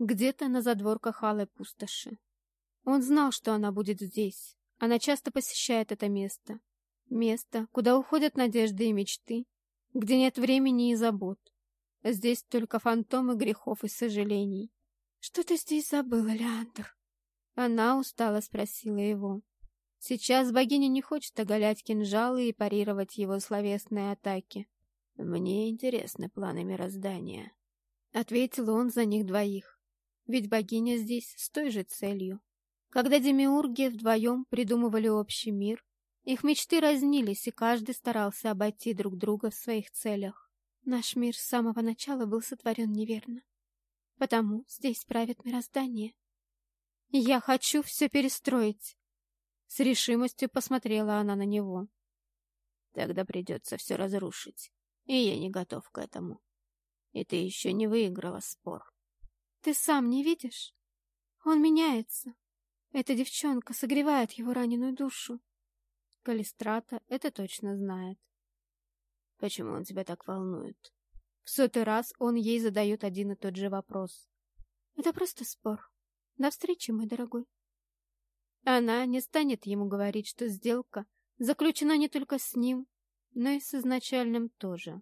где-то на задворках алой пустоши. Он знал, что она будет здесь. Она часто посещает это место. Место, куда уходят надежды и мечты, где нет времени и забот. Здесь только фантомы грехов и сожалений. «Что ты здесь забыл, Леандр?» Она устало спросила его. Сейчас богиня не хочет оголять кинжалы и парировать его словесные атаки. «Мне интересны планы мироздания», — ответил он за них двоих. Ведь богиня здесь с той же целью. Когда демиурги вдвоем придумывали общий мир, их мечты разнились, и каждый старался обойти друг друга в своих целях. Наш мир с самого начала был сотворен неверно. Потому здесь правит мироздание. Я хочу все перестроить. С решимостью посмотрела она на него. Тогда придется все разрушить, и я не готов к этому. И ты еще не выиграла спор. Ты сам не видишь? Он меняется. Эта девчонка согревает его раненую душу. Калистрата это точно знает. Почему он тебя так волнует? В сотый раз он ей задает один и тот же вопрос. Это просто спор. До встречи, мой дорогой. Она не станет ему говорить, что сделка заключена не только с ним, но и с изначальным тоже.